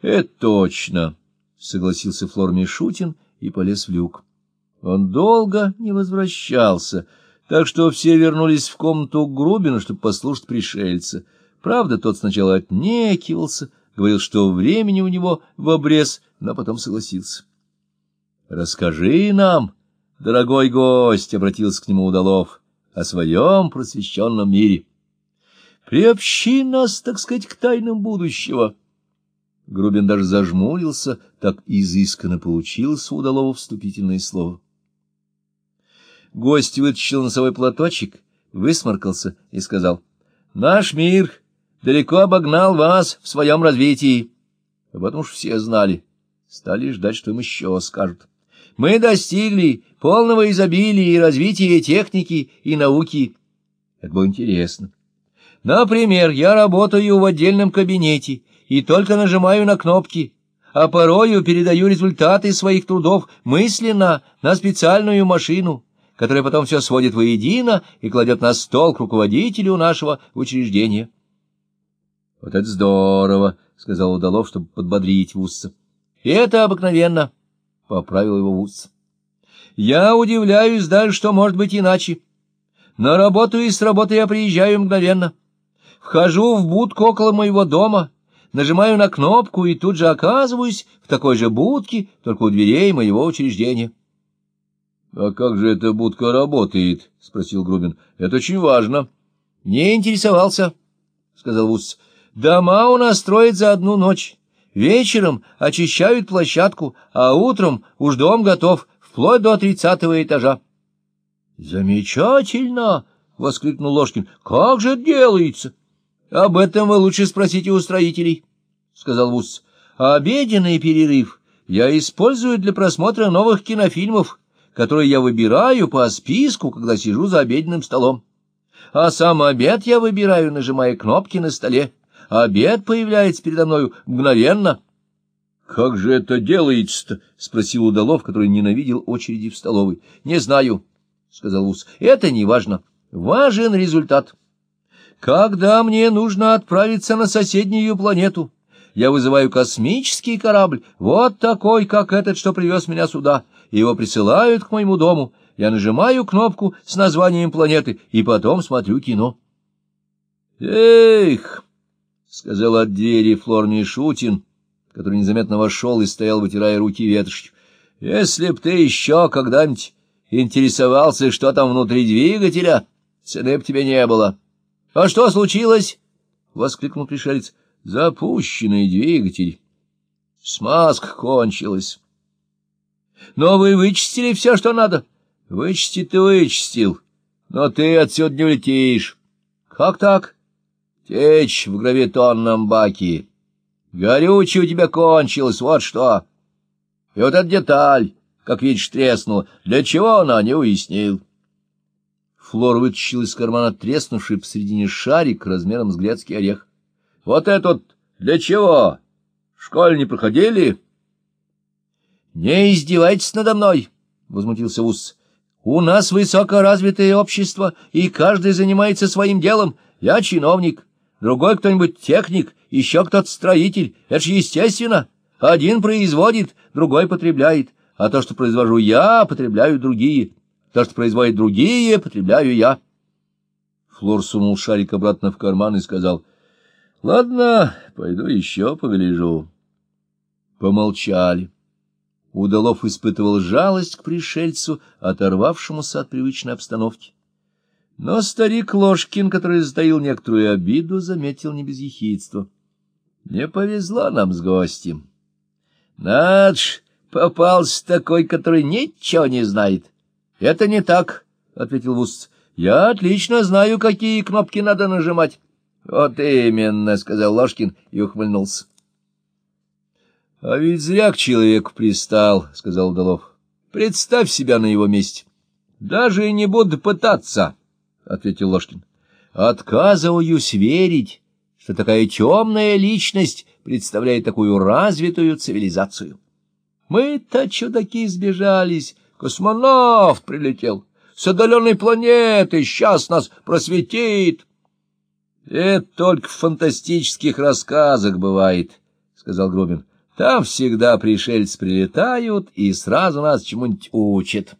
— Это точно, — согласился Флор Мишутин и полез в люк. Он долго не возвращался, так что все вернулись в комнату к Грубину, чтобы послушать пришельца. Правда, тот сначала отнекивался, говорил, что времени у него в обрез, но потом согласился. — Расскажи нам, дорогой гость, — обратился к нему Удалов, — о своем просвещенном мире. Приобщи нас, так сказать, к тайнам будущего. Грубин даже зажмурился, так изысканно получилось у Удалова вступительное слово. Гость вытащил носовой платочек, высморкался и сказал, — Наш мир далеко обогнал вас в своем развитии. Об этом уж все знали. Стали ждать, что им еще скажут. Мы достигли полного изобилия и развития техники и науки. Это было интересно. Например, я работаю в отдельном кабинете и только нажимаю на кнопки, а порою передаю результаты своих трудов мысленно на специальную машину, которая потом все сводит воедино и кладет на стол к руководителю нашего учреждения. — Вот это здорово, — сказал Удалов, чтобы подбодрить Вусса. — Это обыкновенно, — поправил его Вусс. — Я удивляюсь даже, что может быть иначе. На работу и с работы я приезжаю мгновенно. Вхожу в будку около моего дома, нажимаю на кнопку и тут же оказываюсь в такой же будке, только у дверей моего учреждения. — А как же эта будка работает? — спросил Грубин. — Это очень важно. — Не интересовался, — сказал Вуз. Дома у нас строят за одну ночь. Вечером очищают площадку, а утром уж дом готов, вплоть до тридцатого этажа. — Замечательно! — воскликнул Ложкин. — Как же это делается? — Об этом вы лучше спросите у строителей, — сказал Вуз. — Обеденный перерыв я использую для просмотра новых кинофильмов, которые я выбираю по списку, когда сижу за обеденным столом. А сам обед я выбираю, нажимая кнопки на столе. Обед появляется передо мною мгновенно. — Как же это делается-то? — спросил Удалов, который ненавидел очереди в столовой. — Не знаю, — сказал Ус. — Это не важно. Важен результат. Когда мне нужно отправиться на соседнюю планету, я вызываю космический корабль, вот такой, как этот, что привез меня сюда. Его присылают к моему дому. Я нажимаю кнопку с названием планеты и потом смотрю кино. Эх! — сказал от двери Флор Мишутин, который незаметно вошел и стоял, вытирая руки ветошью. — Если б ты еще когда-нибудь интересовался, что там внутри двигателя, цены б тебе не было. — А что случилось? — воскликнул пришелец. — Запущенный двигатель. Смазка кончилась. — Но вы вычистили все, что надо. — Вычистить ты вычистил, но ты отсюда не улетишь. — Как так? — Течь в гравитонном баке. Горючее у тебя кончилось, вот что. И вот эта деталь, как видишь, треснула. Для чего она, не уяснил. Флор вытащил из кармана треснувший посредине шарик размером с грецкий орех. — Вот этот для чего? В школе не проходили? — Не издевайтесь надо мной, — возмутился Ус. — У нас высокоразвитое общество, и каждый занимается своим делом. Я чиновник другой кто-нибудь техник, еще кто-то строитель. Это же естественно. Один производит, другой потребляет. А то, что произвожу я, потребляют другие. То, что производят другие, потребляю я. Флор сунул шарик обратно в карман и сказал, — Ладно, пойду еще погляжу. Помолчали. Удалов испытывал жалость к пришельцу, оторвавшемуся от привычной обстановки. Но старик Ложкин, который затаил некоторую обиду, заметил не без ехидства. Не повезло нам с гостем. Надж попался такой, который ничего не знает. — Это не так, — ответил Вуст. — Я отлично знаю, какие кнопки надо нажимать. — Вот именно, — сказал Ложкин и ухмыльнулся. — А ведь зря к человеку пристал, — сказал Удалов. — Представь себя на его месте. Даже и не буду пытаться. —— ответил Ложкин. — Отказываюсь верить, что такая темная личность представляет такую развитую цивилизацию. Мы-то чудаки сбежались, космонавт прилетел, с отдаленной планеты, сейчас нас просветит. — Это только в фантастических рассказах бывает, — сказал Гробин. — Там всегда пришельцы прилетают и сразу нас чему-нибудь учат.